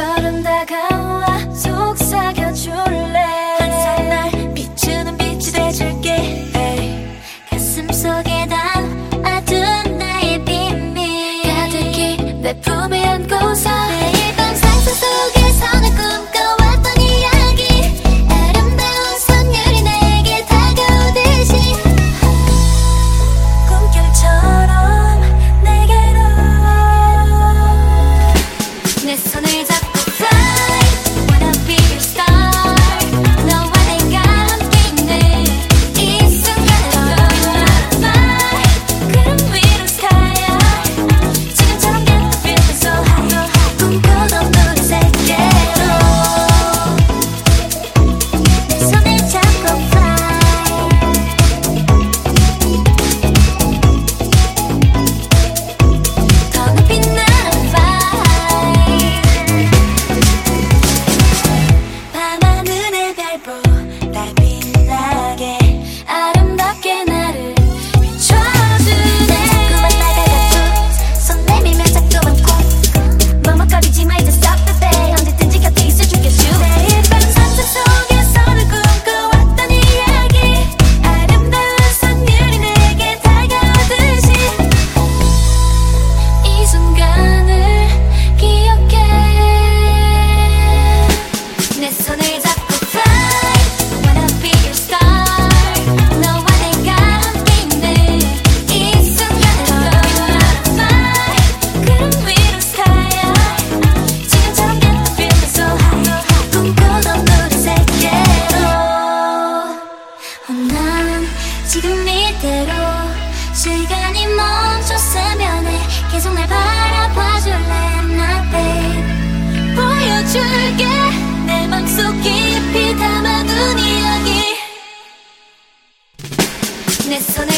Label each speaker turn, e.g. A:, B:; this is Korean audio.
A: 걸음 다가와 속삭여줄래? 항상 날 비추는 빛이 돼줄게. 가슴 속에 시간이 멈췄으면 해. 계속 날 바라봐줄래? 나 babe. 보여줄게. 내 맘속 깊이 담아둔 이야기. 내 손에